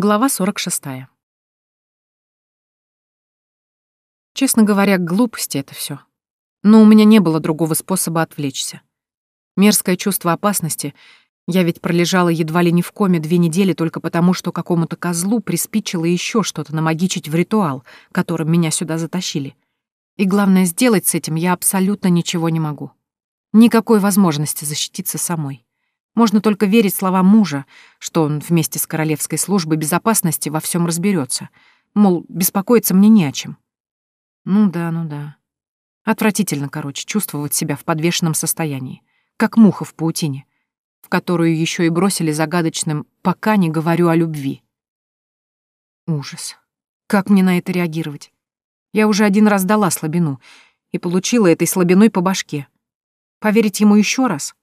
Глава 46. Честно говоря, глупости это все. Но у меня не было другого способа отвлечься. Мерзкое чувство опасности. Я ведь пролежала едва ли не в коме две недели только потому, что какому-то козлу приспичило еще что-то намагичить в ритуал, которым меня сюда затащили. И главное, сделать с этим я абсолютно ничего не могу. Никакой возможности защититься самой. Можно только верить словам мужа, что он вместе с Королевской службой безопасности во всем разберется. Мол, беспокоиться мне не о чем. Ну да, ну да. Отвратительно, короче, чувствовать себя в подвешенном состоянии, как муха в паутине, в которую еще и бросили загадочным «пока не говорю о любви». Ужас. Как мне на это реагировать? Я уже один раз дала слабину и получила этой слабиной по башке. Поверить ему еще раз?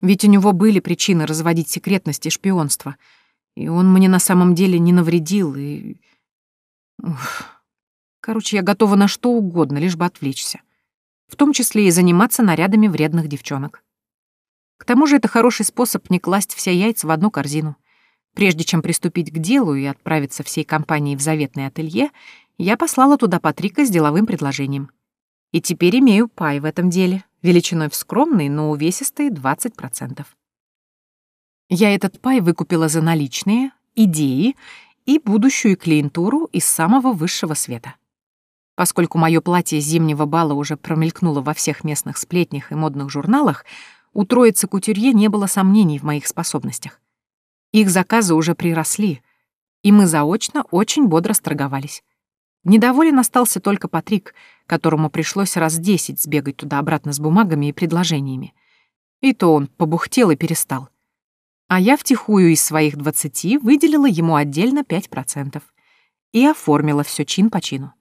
Ведь у него были причины разводить секретность и шпионство. И он мне на самом деле не навредил, и... Ух. Короче, я готова на что угодно, лишь бы отвлечься. В том числе и заниматься нарядами вредных девчонок. К тому же это хороший способ не класть все яйца в одну корзину. Прежде чем приступить к делу и отправиться всей компанией в заветное ателье, я послала туда Патрика с деловым предложением. И теперь имею пай в этом деле, величиной в скромные, но увесистые 20%. Я этот пай выкупила за наличные, идеи и будущую клиентуру из самого высшего света. Поскольку мое платье зимнего бала уже промелькнуло во всех местных сплетнях и модных журналах, у троицы кутюрье не было сомнений в моих способностях. Их заказы уже приросли, и мы заочно очень бодро сторговались. Недоволен остался только Патрик, которому пришлось раз десять сбегать туда-обратно с бумагами и предложениями. И то он побухтел и перестал. А я втихую из своих двадцати выделила ему отдельно пять процентов и оформила все чин по чину.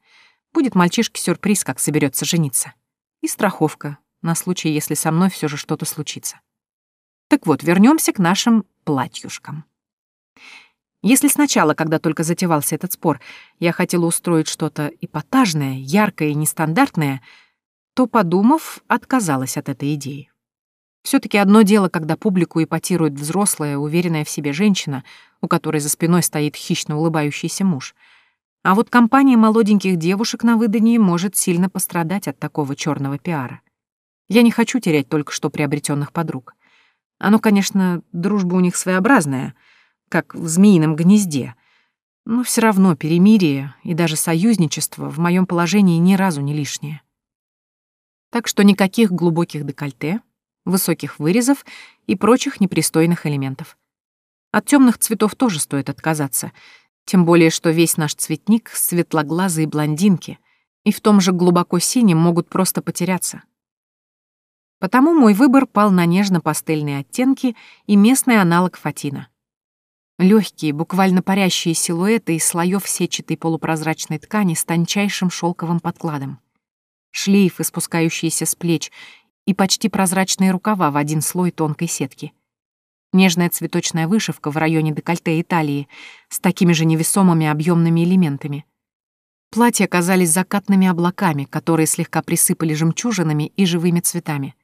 Будет мальчишке сюрприз, как соберется жениться. И страховка на случай, если со мной все же что-то случится. Так вот, вернемся к нашим платьюшкам. Если сначала, когда только затевался этот спор, я хотела устроить что-то эпатажное, яркое и нестандартное, то, подумав, отказалась от этой идеи. все таки одно дело, когда публику эпатирует взрослая, уверенная в себе женщина, у которой за спиной стоит хищно улыбающийся муж. А вот компания молоденьких девушек на выдании может сильно пострадать от такого черного пиара. Я не хочу терять только что приобретенных подруг. Оно, конечно, дружба у них своеобразная — как в змеином гнезде. Но все равно перемирие и даже союзничество в моем положении ни разу не лишнее. Так что никаких глубоких декольте, высоких вырезов и прочих непристойных элементов. От темных цветов тоже стоит отказаться, тем более что весь наш цветник — светлоглазые блондинки, и в том же глубоко синем могут просто потеряться. Потому мой выбор пал на нежно-пастельные оттенки и местный аналог фатина — Легкие, буквально парящие силуэты из слоев сетчатой полупрозрачной ткани с тончайшим шелковым подкладом. Шлейф, испускающийся с плеч, и почти прозрачные рукава в один слой тонкой сетки. Нежная цветочная вышивка в районе декольте и талии с такими же невесомыми объемными элементами. Платья казались закатными облаками, которые слегка присыпали жемчужинами и живыми цветами.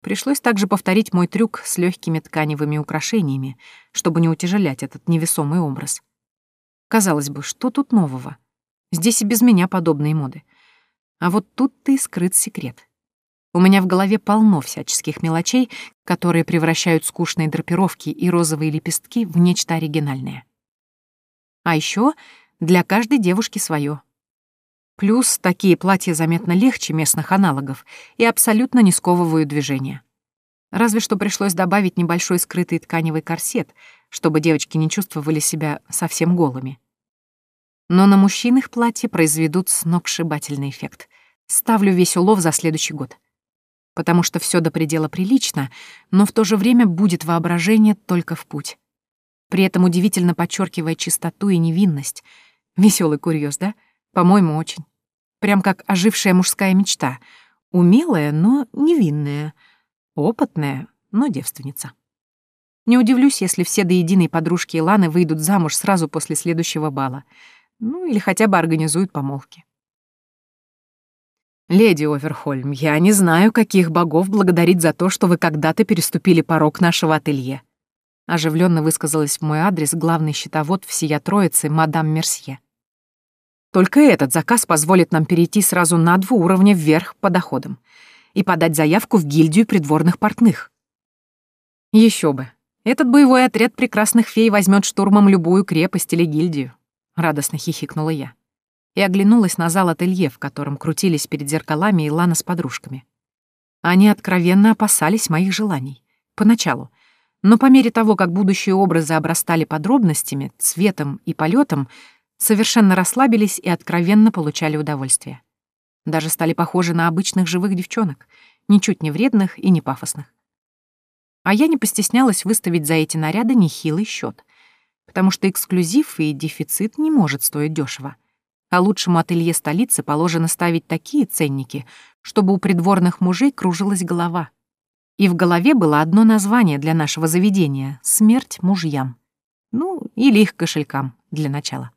Пришлось также повторить мой трюк с легкими тканевыми украшениями, чтобы не утяжелять этот невесомый образ. Казалось бы, что тут нового? Здесь и без меня подобные моды. А вот тут-то и скрыт секрет. У меня в голове полно всяческих мелочей, которые превращают скучные драпировки и розовые лепестки в нечто оригинальное. А еще для каждой девушки свое. Плюс такие платья заметно легче местных аналогов и абсолютно не сковывают движения. Разве что пришлось добавить небольшой скрытый тканевый корсет, чтобы девочки не чувствовали себя совсем голыми. Но на мужчин их платья произведут сногсшибательный эффект. Ставлю весь улов за следующий год. Потому что все до предела прилично, но в то же время будет воображение только в путь. При этом удивительно подчеркивая чистоту и невинность. Веселый курьез, да? По-моему, очень. Прям как ожившая мужская мечта. Умелая, но невинная. Опытная, но девственница. Не удивлюсь, если все до единой подружки Иланы выйдут замуж сразу после следующего бала. Ну, или хотя бы организуют помолвки. «Леди Оверхольм, я не знаю, каких богов благодарить за то, что вы когда-то переступили порог нашего ателье». Оживленно высказалась в мой адрес главный счетовод всея троицы, мадам Мерсье. Только этот заказ позволит нам перейти сразу на два уровня вверх по доходам и подать заявку в гильдию придворных портных. Еще бы. Этот боевой отряд прекрасных фей возьмет штурмом любую крепость или гильдию. Радостно хихикнула я. И оглянулась на зал ателье, в котором крутились перед зеркалами Илана с подружками. Они откровенно опасались моих желаний. Поначалу. Но по мере того, как будущие образы обрастали подробностями, цветом и полетом, совершенно расслабились и откровенно получали удовольствие. Даже стали похожи на обычных живых девчонок, ничуть не вредных и не пафосных. А я не постеснялась выставить за эти наряды нехилый счет, потому что эксклюзив и дефицит не может стоить дешево. А лучшему ателье столицы положено ставить такие ценники, чтобы у придворных мужей кружилась голова. И в голове было одно название для нашего заведения — «Смерть мужьям». Ну, или их кошелькам для начала.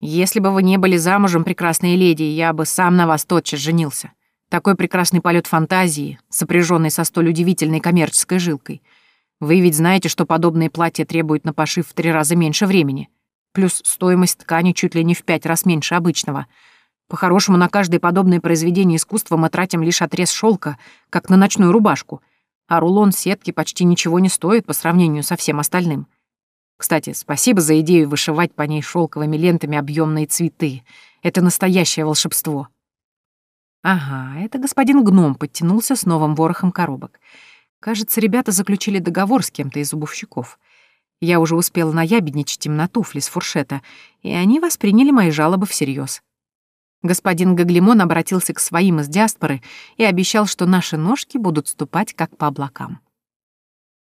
Если бы вы не были замужем, прекрасные леди, я бы сам на вас тотчас женился. Такой прекрасный полет фантазии, сопряженный со столь удивительной коммерческой жилкой. Вы ведь знаете, что подобные платья требуют на пошив в три раза меньше времени. Плюс стоимость ткани чуть ли не в пять раз меньше обычного. По-хорошему, на каждое подобное произведение искусства мы тратим лишь отрез шелка, как на ночную рубашку. А рулон сетки почти ничего не стоит по сравнению со всем остальным. Кстати, спасибо за идею вышивать по ней шелковыми лентами объемные цветы. Это настоящее волшебство. Ага, это господин гном подтянулся с новым ворохом коробок. Кажется, ребята заключили договор с кем-то из обувщиков. Я уже успела наябедничать им на туфли с фуршета, и они восприняли мои жалобы всерьез. Господин Гаглимон обратился к своим из диаспоры и обещал, что наши ножки будут ступать как по облакам.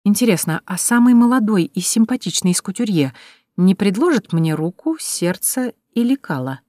Интересно, а самый молодой и симпатичный из кутюрье не предложит мне руку, сердце или кала?